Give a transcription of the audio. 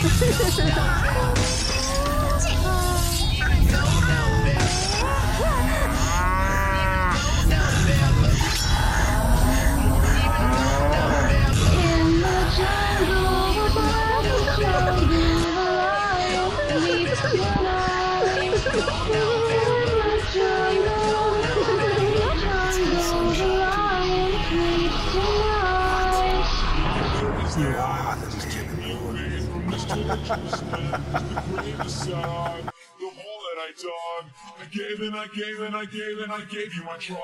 Jump in the lions I done. I gave and I gave and I gave and I gave you my trust.